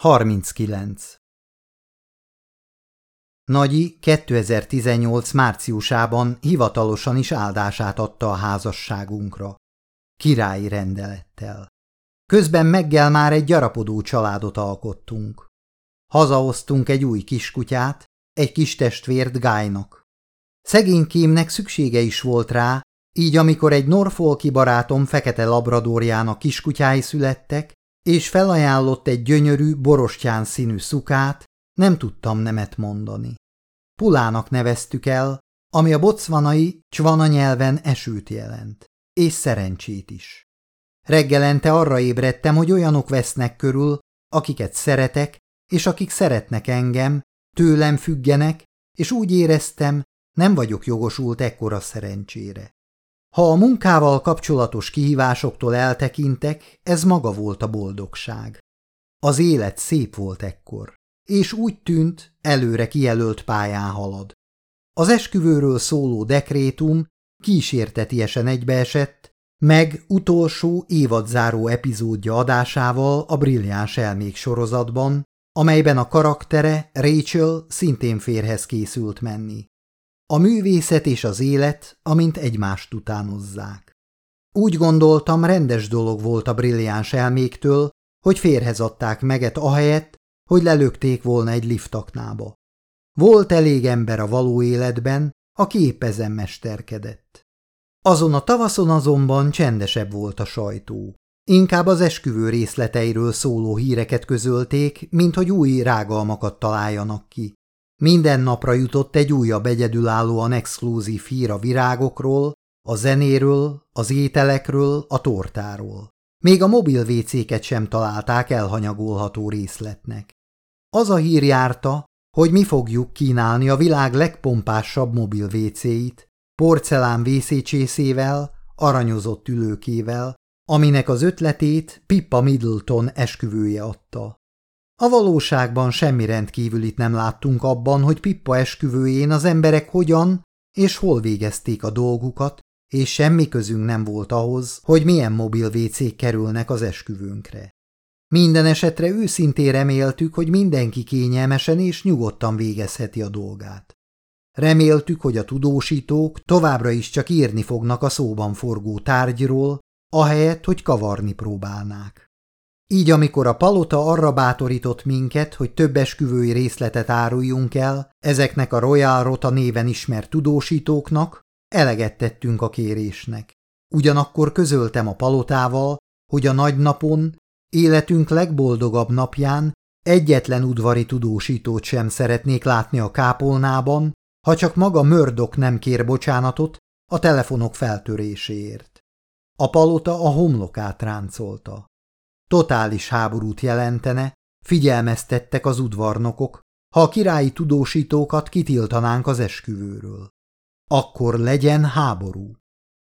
39. Nagyi 2018 márciusában hivatalosan is áldását adta a házasságunkra. Királyi rendelettel. Közben meggel már egy gyarapodó családot alkottunk. Hazahoztunk egy új kiskutyát, egy kis testvért Gájnak. Szegénykémnek szüksége is volt rá, így amikor egy norfolki barátom fekete labradorjának kiskutyái születtek, és felajánlott egy gyönyörű, borostyán színű szukát, nem tudtam nemet mondani. Pulának neveztük el, ami a bocvanai csvana nyelven esőt jelent, és szerencsét is. Reggelente arra ébredtem, hogy olyanok vesznek körül, akiket szeretek, és akik szeretnek engem, tőlem függenek, és úgy éreztem, nem vagyok jogosult ekkora szerencsére. Ha a munkával kapcsolatos kihívásoktól eltekintek, ez maga volt a boldogság. Az élet szép volt ekkor, és úgy tűnt, előre kijelölt pályán halad. Az esküvőről szóló dekrétum kísértetiesen egybeesett, meg utolsó évadzáró epizódja adásával a Brilliáns elmék sorozatban, amelyben a karaktere Rachel szintén férhez készült menni. A művészet és az élet, amint egymást utánozzák. Úgy gondoltam, rendes dolog volt a brilliáns elméktől, hogy férhez adták meget ahelyett, hogy lelökték volna egy liftaknába. Volt elég ember a való életben, aki épp ezen mesterkedett. Azon a tavaszon azonban csendesebb volt a sajtó. Inkább az esküvő részleteiről szóló híreket közölték, mint hogy új rágalmakat találjanak ki. Minden napra jutott egy újabb egyedülállóan exkluzív hír a virágokról, a zenéről, az ételekről, a tortáról. Még a mobil vécéket sem találták elhanyagolható részletnek. Az a hír járta, hogy mi fogjuk kínálni a világ legpompásabb mobil vécéit, porcelán vészécsészével, aranyozott ülőkével, aminek az ötletét Pippa Middleton esküvője adta. A valóságban semmi rendkívülit nem láttunk abban, hogy Pippa esküvőjén az emberek hogyan és hol végezték a dolgukat, és semmi közünk nem volt ahhoz, hogy milyen mobil vécék kerülnek az esküvőnkre. Minden esetre őszintén reméltük, hogy mindenki kényelmesen és nyugodtan végezheti a dolgát. Reméltük, hogy a tudósítók továbbra is csak írni fognak a szóban forgó tárgyról, ahelyett, hogy kavarni próbálnák. Így amikor a palota arra bátorított minket, hogy több esküvői részletet áruljunk el, ezeknek a Royal Rota néven ismert tudósítóknak, eleget tettünk a kérésnek. Ugyanakkor közöltem a palotával, hogy a nagy napon, életünk legboldogabb napján egyetlen udvari tudósítót sem szeretnék látni a kápolnában, ha csak maga Mördok nem kér bocsánatot a telefonok feltöréséért. A palota a homlokát ráncolta. Totális háborút jelentene, figyelmeztettek az udvarnokok, ha a királyi tudósítókat kitiltanánk az esküvőről. Akkor legyen háború.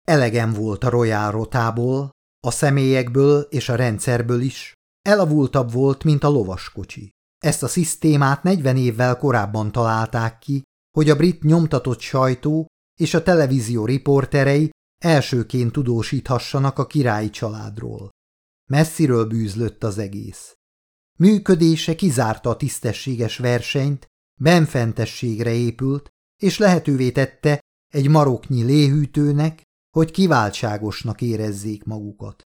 Elegem volt a Royal Rotából, a személyekből és a rendszerből is, elavultabb volt, mint a lovaskocsi. Ezt a szisztémát 40 évvel korábban találták ki, hogy a brit nyomtatott sajtó és a televízió riporterei elsőként tudósíthassanak a királyi családról. Messziről bűzlött az egész. Működése kizárta a tisztességes versenyt, benfentességre épült, és lehetővé tette egy maroknyi léhűtőnek, hogy kiváltságosnak érezzék magukat.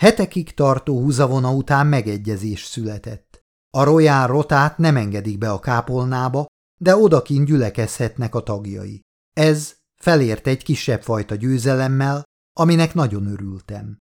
Hetekig tartó húzavona után megegyezés született. A Royal Rotát nem engedik be a kápolnába, de odakin gyülekezhetnek a tagjai. Ez felért egy kisebb fajta győzelemmel, aminek nagyon örültem.